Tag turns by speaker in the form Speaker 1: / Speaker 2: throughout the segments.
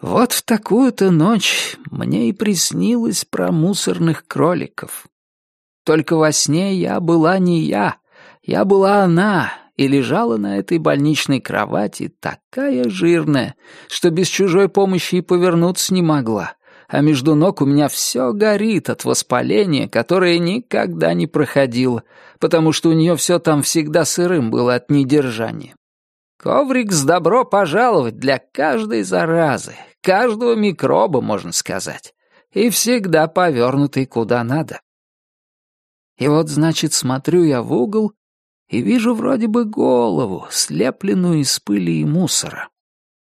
Speaker 1: Вот в такую-то ночь мне и приснилось про мусорных кроликов. Только во сне я была не я, я была она, и лежала на этой больничной кровати такая жирная, что без чужой помощи и повернуться не могла, а между ног у меня все горит от воспаления, которое никогда не проходило, потому что у нее все там всегда сырым было от недержания. Коврик с добро пожаловать для каждой заразы, каждого микроба, можно сказать, и всегда повернутый куда надо. И вот, значит, смотрю я в угол и вижу вроде бы голову, слепленную из пыли и мусора.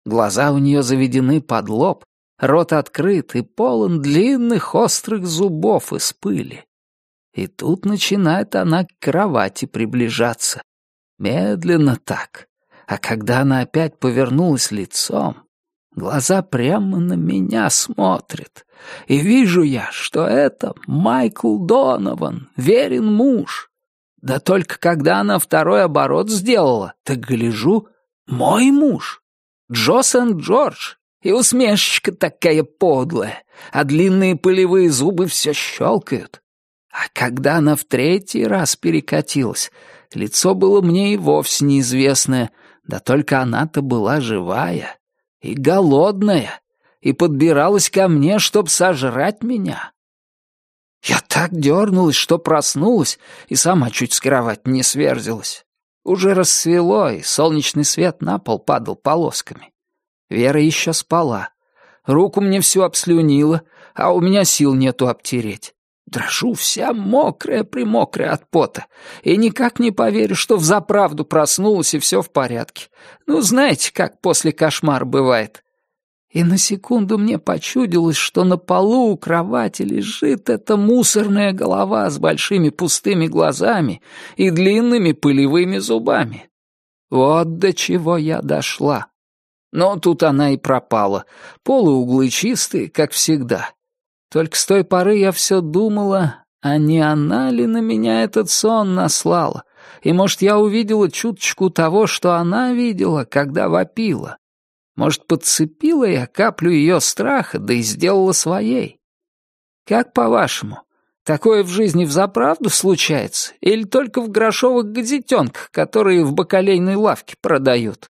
Speaker 1: Глаза у нее заведены под лоб, рот открыт и полон длинных острых зубов из пыли. И тут начинает она к кровати приближаться. Медленно так. А когда она опять повернулась лицом, глаза прямо на меня смотрят. И вижу я, что это Майкл Донован, верен муж. Да только когда она второй оборот сделала, так гляжу, мой муж, Джо Сент-Джордж, и усмешечка такая подлая, а длинные пылевые зубы все щелкают. А когда она в третий раз перекатилась, лицо было мне и вовсе неизвестное, да только она-то была живая и голодная, и подбиралась ко мне, чтоб сожрать меня. Я так дернулась, что проснулась, и сама чуть с кровати не сверзилась. Уже рассвело, и солнечный свет на пол падал полосками. Вера еще спала. Руку мне всю обслюнила, а у меня сил нету обтереть. Дрожу вся мокрая-примокрая от пота, и никак не поверю, что взаправду проснулась и все в порядке. Ну, знаете, как после кошмара бывает и на секунду мне почудилось, что на полу у кровати лежит эта мусорная голова с большими пустыми глазами и длинными пылевыми зубами. Вот до чего я дошла. Но тут она и пропала. Полы углы чистые, как всегда. Только с той поры я все думала, а не она ли на меня этот сон наслала? И, может, я увидела чуточку того, что она видела, когда вопила. Может, подцепила я каплю ее страха, да и сделала своей? Как по-вашему, такое в жизни взаправду случается? Или только в грошовых газетенках, которые в бакалейной лавке продают?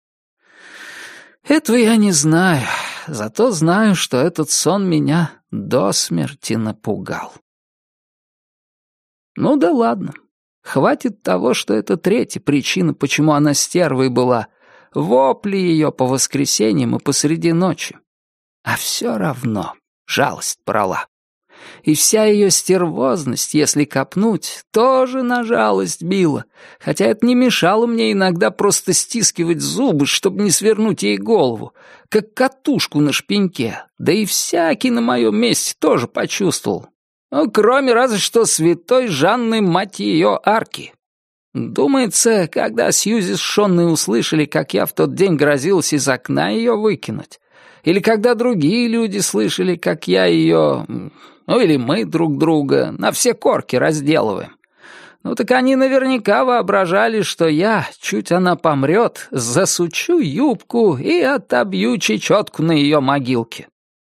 Speaker 1: Этого я не знаю, зато знаю, что этот сон меня до смерти напугал. Ну да ладно, хватит того, что это третья причина, почему она стервой была, вопли ее по воскресеньям и посреди ночи. А все равно жалость брала. И вся ее стервозность, если копнуть, тоже на жалость била, хотя это не мешало мне иногда просто стискивать зубы, чтобы не свернуть ей голову, как катушку на шпеньке, да и всякий на моем месте тоже почувствовал. Ну, кроме разве что святой Жанны, мать ее, арки. Думается, когда Сьюзи с Шонной услышали, как я в тот день грозился из окна ее выкинуть, или когда другие люди слышали, как я ее, ну или мы друг друга, на все корки разделываем, ну так они наверняка воображали, что я, чуть она помрет, засучу юбку и отобью чечетку на ее могилке.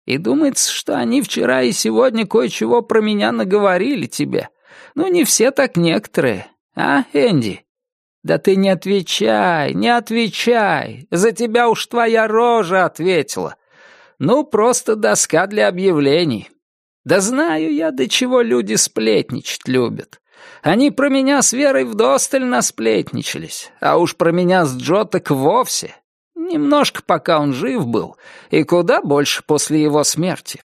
Speaker 1: И думается, что они вчера и сегодня кое-чего про меня наговорили тебе. Ну, не все так некоторые. А, Энди? Да ты не отвечай, не отвечай. За тебя уж твоя рожа ответила. Ну, просто доска для объявлений. Да знаю я, до чего люди сплетничать любят. Они про меня с Верой вдосталь насплетничались, а уж про меня с Джо так вовсе. Немножко, пока он жив был, и куда больше после его смерти.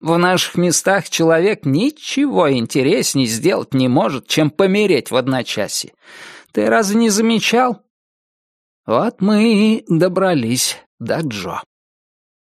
Speaker 1: В наших местах человек ничего интересней сделать не может, чем помереть в одночасье. Ты разве не замечал? Вот мы и добрались до Джо.